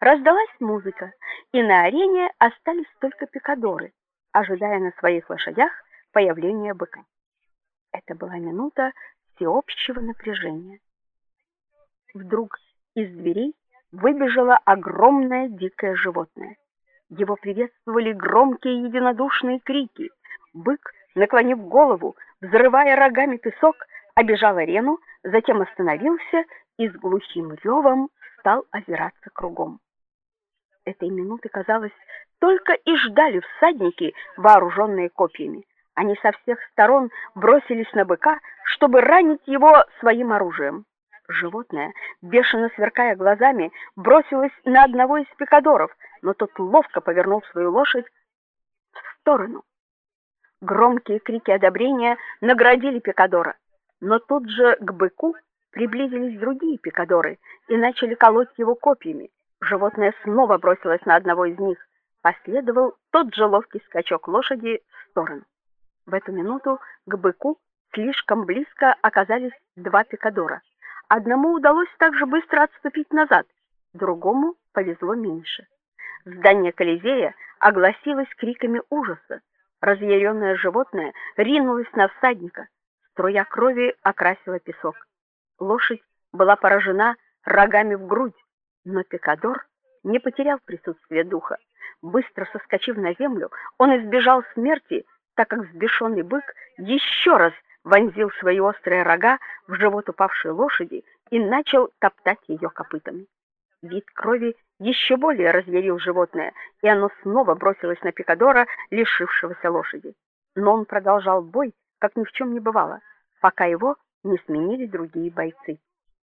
Раздалась музыка, и на арене остались только пикадоры, ожидая на своих лошадях появления быка. Это была минута всеобщего напряжения. Вдруг из дверей выбежало огромное дикое животное. Его приветствовали громкие единодушные крики. Бык, наклонив голову, взрывая рогами песок, обежал арену, затем остановился и с глухим ревом стал озираться кругом. Этой минуты, казалось, только и ждали всадники, вооруженные копьями. Они со всех сторон бросились на быка, чтобы ранить его своим оружием. Животное, бешено сверкая глазами, бросилось на одного из пикадоров, но тот ловко повернул свою лошадь в сторону. Громкие крики одобрения наградили пикадора, но тут же к быку приблизились другие пикадоры и начали колоть его копьями. Животное снова бросилось на одного из них. Последовал тот же ловкий скачок лошади в сторону. В эту минуту к быку слишком близко оказались два пикадора. Одному удалось так же быстро отступить назад, другому повезло меньше. Здание Колизея огласилось криками ужаса. Разъяренное животное ринулось на всадника. Струя крови окрасила песок. Лошадь была поражена рогами в грудь, но пикадор не потерял присутствие духа. Быстро соскочив на землю, он избежал смерти, так как взбешенный бык еще раз вонзил свои острые рога в живот упавшей лошади и начал топтать ее копытами. Вид крови еще более разъярил животное, и оно снова бросилось на пикадора, лишившегося лошади. Но он продолжал бой, как ни в чем не бывало, пока его не сменили другие бойцы.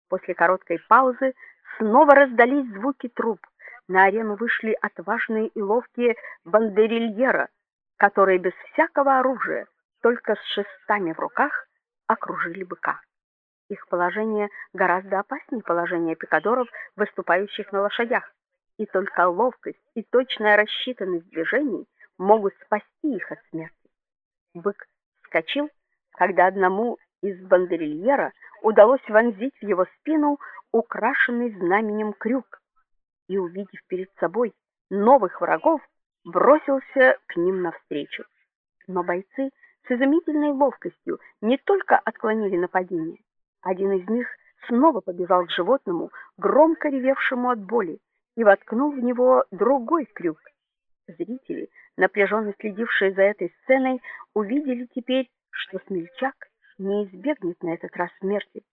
После короткой паузы снова раздались звуки труб. На арену вышли отважные и ловкие бандерильера, которые без всякого оружия, только с шестами в руках, окружили быка. Их положение гораздо опаснее положения пикадоров, выступающих на лошадях, и только ловкость и точная рассчитанность движений могут спасти их от смерти. Бык вскочил, когда одному из бандерильера удалось вонзить в его спину украшенный знаменем крюк, и увидев перед собой новых врагов, бросился к ним навстречу. Но бойцы с изумительной ловкостью не только отклонили нападение. Один из них снова побежал к животному, громко ревевшему от боли, и воткнул в него другой крюк. Зрители, напряженно следившие за этой сценой, увидели теперь, что смельчак не избегнет на этот раз смерти,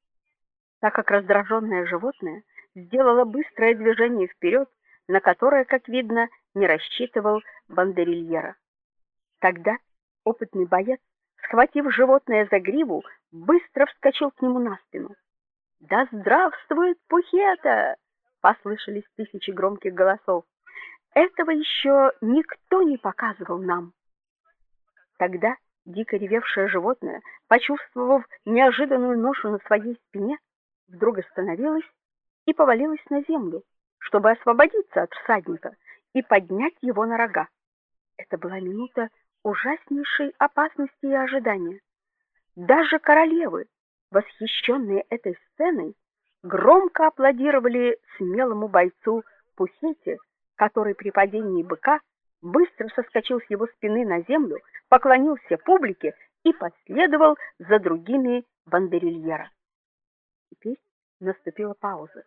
так как раздраженное животное сделало быстрое движение вперед, на которое, как видно, не рассчитывал бандерильера. Тогда опытный боец, схватив животное за гриву, быстро вскочил к нему на спину. "Да здравствует Пухета!" послышались тысячи громких голосов. Этого еще никто не показывал нам. Тогда дико ревевшее животное, почувствовав неожиданную ношу на своей спине, вдруг остановилось и повалилось на землю, чтобы освободиться от всадника и поднять его на рога. Это была минута ужаснейшей опасности и ожидания. Даже королевы, восхищенные этой сценой, громко аплодировали смелому бойцу Пухете, который при падении быка быстро соскочил с его спины на землю, поклонился публике и последовал за другими бандерильера. Теперь наступила пауза,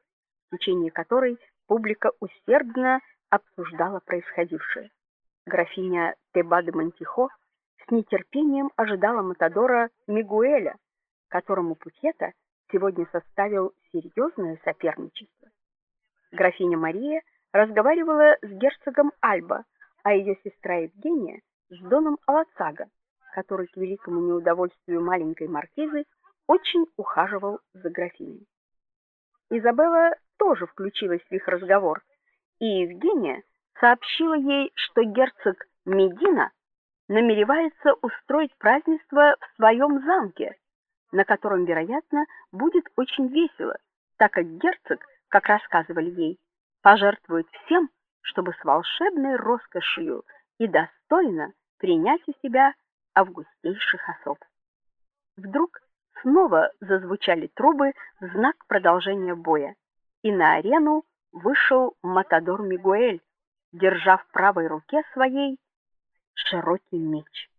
в течение которой публика усердно обсуждала происходившее. Графиня Теба де Монтихо с нетерпением ожидала матадора Мигуэля, которому Пухета сегодня составил серьезное соперничество. Графиня Мария разговаривала с герцогом Альба, а ее сестра Евгения с доном Алацага, который к великому неудовольствию маленькой маркизы очень ухаживал за графиней. Изабелла тоже включилась в их разговор, и Евгения сообщила ей, что герцог Медина намеревается устроить празднество в своем замке, на котором, вероятно, будет очень весело, так как герцог, как рассказывали ей, пожертвует всем, чтобы с волшебной роскошью и достойно принять у себя августейших особ. Вдруг снова зазвучали трубы в знак продолжения боя, и на арену вышел матадор Мигуэль, держа в правой руке своей широкий меч.